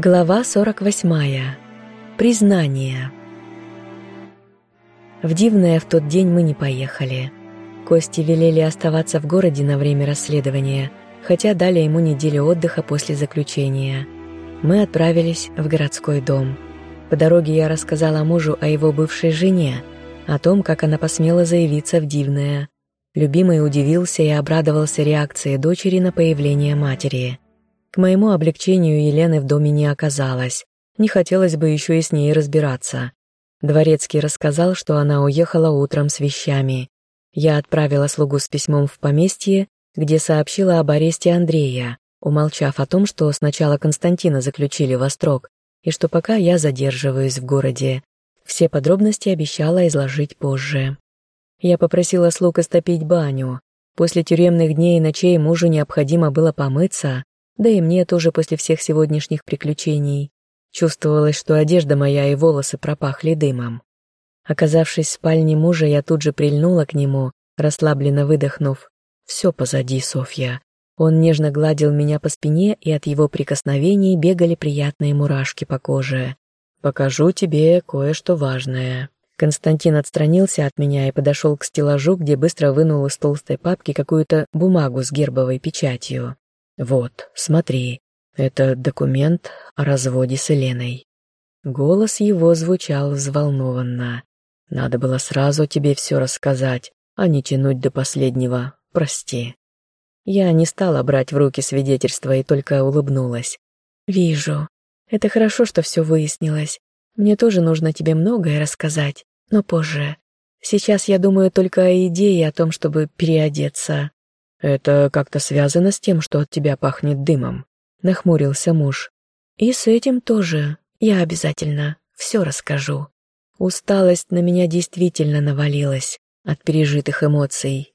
Глава 48. Признание. В Дивное в тот день мы не поехали. Кости велели оставаться в городе на время расследования, хотя дали ему неделю отдыха после заключения. Мы отправились в городской дом. По дороге я рассказала мужу о его бывшей жене, о том, как она посмела заявиться в Дивное. Любимый удивился и обрадовался реакции дочери на появление матери – к моему облегчению Елены в доме не оказалось. Не хотелось бы еще и с ней разбираться. Дворецкий рассказал, что она уехала утром с вещами. Я отправила слугу с письмом в поместье, где сообщила об аресте Андрея, умолчав о том, что сначала Константина заключили во строк, и что пока я задерживаюсь в городе. Все подробности обещала изложить позже. Я попросила слуг истопить баню. После тюремных дней и ночей мужу необходимо было помыться, да и мне тоже после всех сегодняшних приключений. Чувствовалось, что одежда моя и волосы пропахли дымом. Оказавшись в спальне мужа, я тут же прильнула к нему, расслабленно выдохнув. «Все позади, Софья». Он нежно гладил меня по спине, и от его прикосновений бегали приятные мурашки по коже. «Покажу тебе кое-что важное». Константин отстранился от меня и подошел к стеллажу, где быстро вынул из толстой папки какую-то бумагу с гербовой печатью. «Вот, смотри, это документ о разводе с Еленой». Голос его звучал взволнованно. «Надо было сразу тебе все рассказать, а не тянуть до последнего. Прости». Я не стала брать в руки свидетельство и только улыбнулась. «Вижу. Это хорошо, что все выяснилось. Мне тоже нужно тебе многое рассказать, но позже. Сейчас я думаю только о идее о том, чтобы переодеться. «Это как-то связано с тем, что от тебя пахнет дымом», — нахмурился муж. «И с этим тоже. Я обязательно все расскажу». Усталость на меня действительно навалилась от пережитых эмоций.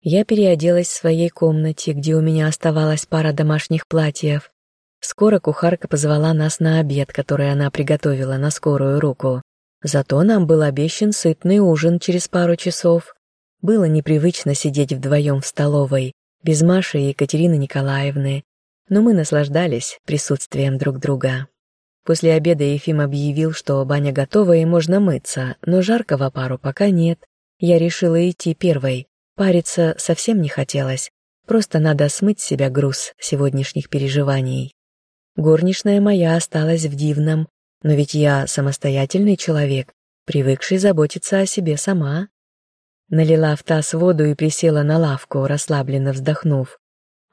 Я переоделась в своей комнате, где у меня оставалась пара домашних платьев. Скоро кухарка позвала нас на обед, который она приготовила на скорую руку. Зато нам был обещан сытный ужин через пару часов. Было непривычно сидеть вдвоем в столовой, без Маши и Екатерины Николаевны, но мы наслаждались присутствием друг друга. После обеда Ефим объявил, что баня готова и можно мыться, но жаркого пару пока нет. Я решила идти первой. Париться совсем не хотелось. Просто надо смыть с себя груз сегодняшних переживаний. Горничная моя осталась в дивном, но ведь я самостоятельный человек, привыкший заботиться о себе сама. Налила в таз воду и присела на лавку, расслабленно вздохнув.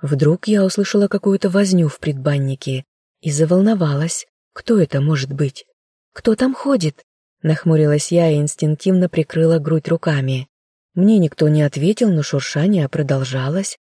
Вдруг я услышала какую-то возню в предбаннике и заволновалась. Кто это может быть? Кто там ходит? Нахмурилась я и инстинктивно прикрыла грудь руками. Мне никто не ответил, но шуршание продолжалось.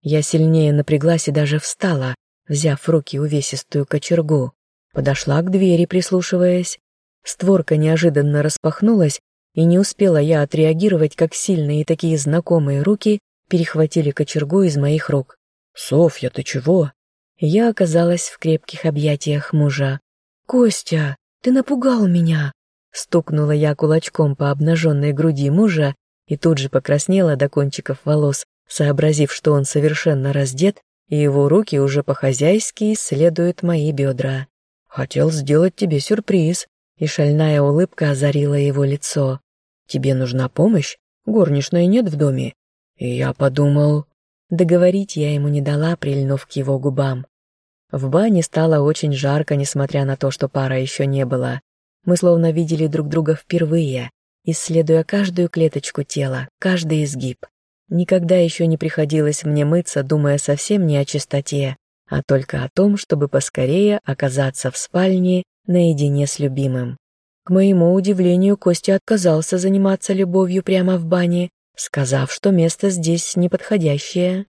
Я сильнее напряглась и даже встала, взяв в руки увесистую кочергу. Подошла к двери, прислушиваясь. Створка неожиданно распахнулась, и не успела я отреагировать, как сильные и такие знакомые руки перехватили кочергу из моих рук. «Софья, ты чего?» Я оказалась в крепких объятиях мужа. «Костя, ты напугал меня!» Стукнула я кулачком по обнаженной груди мужа и тут же покраснела до кончиков волос, сообразив, что он совершенно раздет, и его руки уже по-хозяйски исследуют мои бедра. «Хотел сделать тебе сюрприз», и шальная улыбка озарила его лицо. Тебе нужна помощь? Горничной нет в доме. И я подумал... Договорить я ему не дала, прильнув к его губам. В бане стало очень жарко, несмотря на то, что пара еще не было. Мы словно видели друг друга впервые, исследуя каждую клеточку тела, каждый изгиб. Никогда еще не приходилось мне мыться, думая совсем не о чистоте, а только о том, чтобы поскорее оказаться в спальне наедине с любимым. К моему удивлению, Костя отказался заниматься любовью прямо в бане, сказав, что место здесь неподходящее.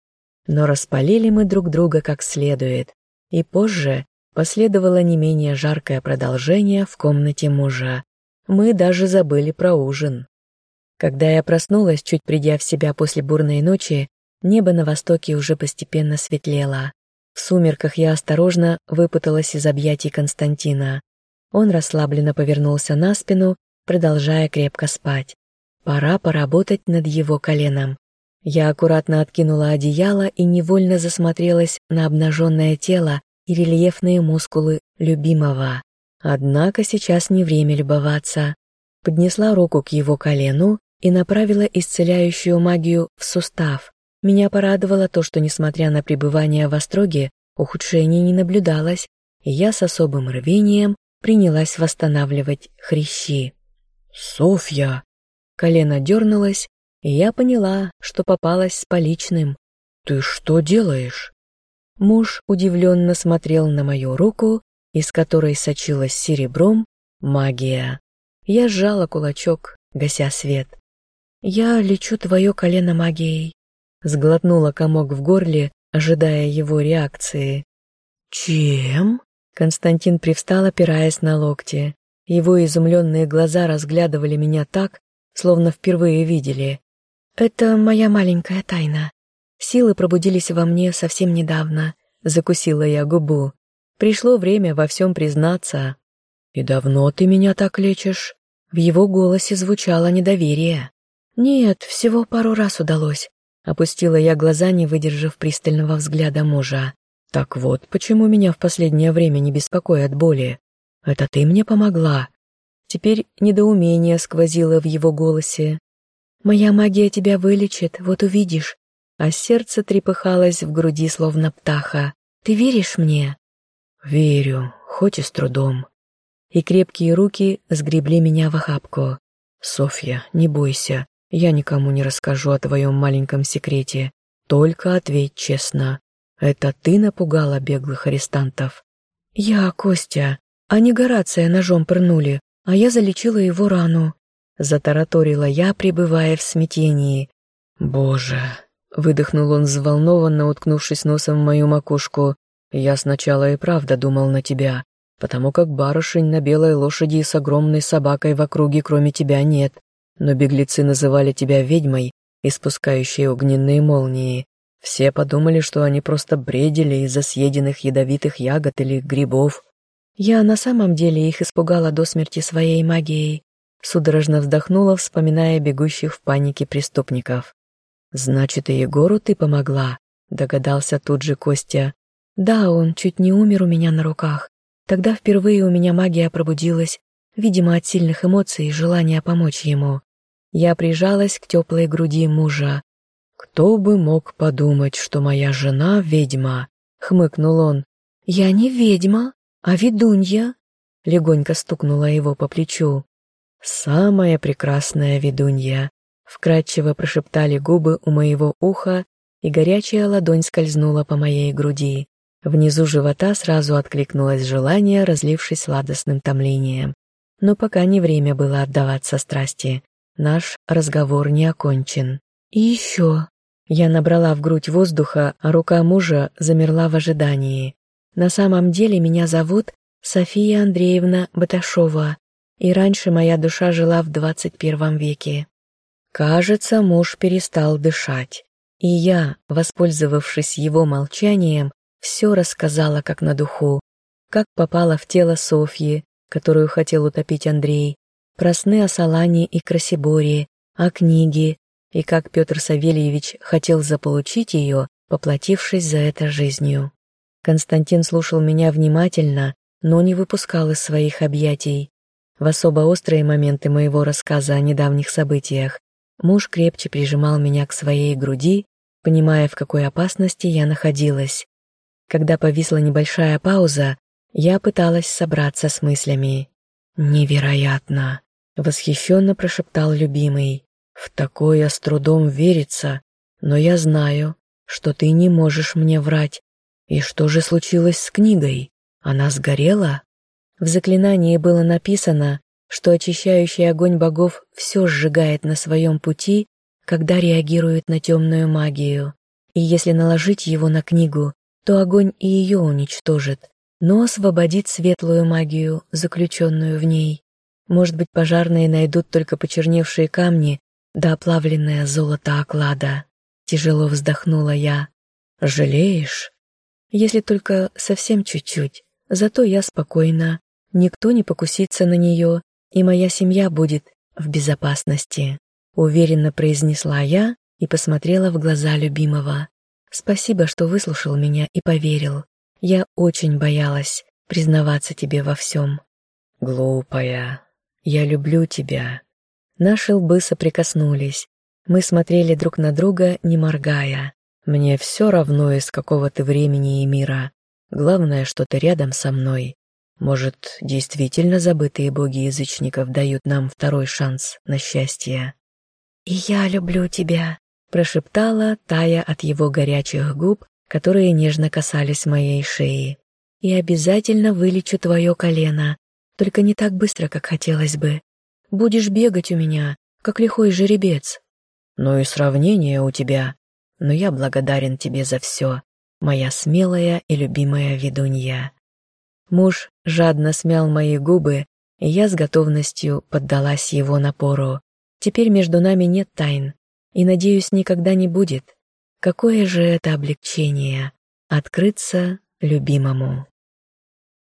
Но распалили мы друг друга как следует, и позже последовало не менее жаркое продолжение в комнате мужа. Мы даже забыли про ужин. Когда я проснулась, чуть придя в себя после бурной ночи, небо на востоке уже постепенно светлело. В сумерках я осторожно выпуталась из объятий Константина. Он расслабленно повернулся на спину, продолжая крепко спать. Пора поработать над его коленом. Я аккуратно откинула одеяло и невольно засмотрелась на обнаженное тело, и рельефные мускулы любимого. Однако сейчас не время любоваться. Поднесла руку к его колену и направила исцеляющую магию в сустав. Меня порадовало то, что, несмотря на пребывание в остроге, ухудшений не наблюдалось, и я с особым рвением принялась восстанавливать хрящи. «Софья!» Колено дернулось, и я поняла, что попалась с поличным. «Ты что делаешь?» Муж удивленно смотрел на мою руку, из которой сочилась серебром магия. Я сжала кулачок, гася свет. «Я лечу твое колено магией», — сглотнула комок в горле, ожидая его реакции. «Чем?» Константин привстал, опираясь на локти. Его изумленные глаза разглядывали меня так, словно впервые видели. «Это моя маленькая тайна. Силы пробудились во мне совсем недавно. Закусила я губу. Пришло время во всем признаться. «И давно ты меня так лечишь?» В его голосе звучало недоверие. «Нет, всего пару раз удалось». Опустила я глаза, не выдержав пристального взгляда мужа. «Так вот, почему меня в последнее время не беспокоят боли? Это ты мне помогла?» Теперь недоумение сквозило в его голосе. «Моя магия тебя вылечит, вот увидишь а сердце трепыхалось в груди, словно птаха. «Ты веришь мне?» «Верю, хоть и с трудом». И крепкие руки сгребли меня в охапку. «Софья, не бойся, я никому не расскажу о твоем маленьком секрете. Только ответь честно. Это ты напугала беглых арестантов?» «Я, Костя. Они Горация ножом пырнули, а я залечила его рану». Затараторила я, пребывая в смятении. «Боже, Выдохнул он взволнованно, уткнувшись носом в мою макушку. «Я сначала и правда думал на тебя, потому как барышень на белой лошади с огромной собакой в округе кроме тебя нет, но беглецы называли тебя ведьмой, испускающей огненные молнии. Все подумали, что они просто бредили из-за съеденных ядовитых ягод или грибов. Я на самом деле их испугала до смерти своей магией. Судорожно вздохнула, вспоминая бегущих в панике преступников. «Значит, и Егору ты помогла», — догадался тут же Костя. «Да, он чуть не умер у меня на руках. Тогда впервые у меня магия пробудилась, видимо, от сильных эмоций и желания помочь ему. Я прижалась к теплой груди мужа. «Кто бы мог подумать, что моя жена ведьма?» — хмыкнул он. «Я не ведьма, а ведунья», — легонько стукнула его по плечу. «Самая прекрасная ведунья», Вкрадчиво прошептали губы у моего уха, и горячая ладонь скользнула по моей груди. Внизу живота сразу откликнулось желание, разлившись сладостным томлением. Но пока не время было отдаваться страсти. Наш разговор не окончен. И еще. Я набрала в грудь воздуха, а рука мужа замерла в ожидании. На самом деле меня зовут София Андреевна Баташова, и раньше моя душа жила в двадцать первом веке. Кажется, муж перестал дышать, и я, воспользовавшись его молчанием, все рассказала как на духу, как попала в тело Софьи, которую хотел утопить Андрей, про сны о Салане и Красиборе, о книге, и как Петр Савельевич хотел заполучить ее, поплатившись за это жизнью. Константин слушал меня внимательно, но не выпускал из своих объятий. В особо острые моменты моего рассказа о недавних событиях Муж крепче прижимал меня к своей груди, понимая, в какой опасности я находилась. Когда повисла небольшая пауза, я пыталась собраться с мыслями. «Невероятно!» — восхищенно прошептал любимый. «В такое с трудом верится, но я знаю, что ты не можешь мне врать. И что же случилось с книгой? Она сгорела?» В заклинании было написано, что очищающий огонь богов все сжигает на своем пути, когда реагирует на темную магию. И если наложить его на книгу, то огонь и ее уничтожит, но освободит светлую магию, заключенную в ней. Может быть, пожарные найдут только почерневшие камни да оплавленное золото оклада. Тяжело вздохнула я. «Жалеешь?» «Если только совсем чуть-чуть. Зато я спокойна. Никто не покусится на нее, и моя семья будет в безопасности», — уверенно произнесла я и посмотрела в глаза любимого. «Спасибо, что выслушал меня и поверил. Я очень боялась признаваться тебе во всем. Глупая, я люблю тебя. Наши лбы соприкоснулись. Мы смотрели друг на друга, не моргая. Мне все равно, из какого ты времени и мира. Главное, что ты рядом со мной. Может, действительно забытые боги язычников дают нам второй шанс на счастье? «И я люблю тебя», — прошептала, тая от его горячих губ, которые нежно касались моей шеи. «И обязательно вылечу твое колено, только не так быстро, как хотелось бы. Будешь бегать у меня, как лихой жеребец». «Ну и сравнение у тебя. Но я благодарен тебе за все, моя смелая и любимая ведунья». Муж жадно смял мои губы, и я с готовностью поддалась его напору. Теперь между нами нет тайн, и, надеюсь, никогда не будет. Какое же это облегчение — открыться любимому.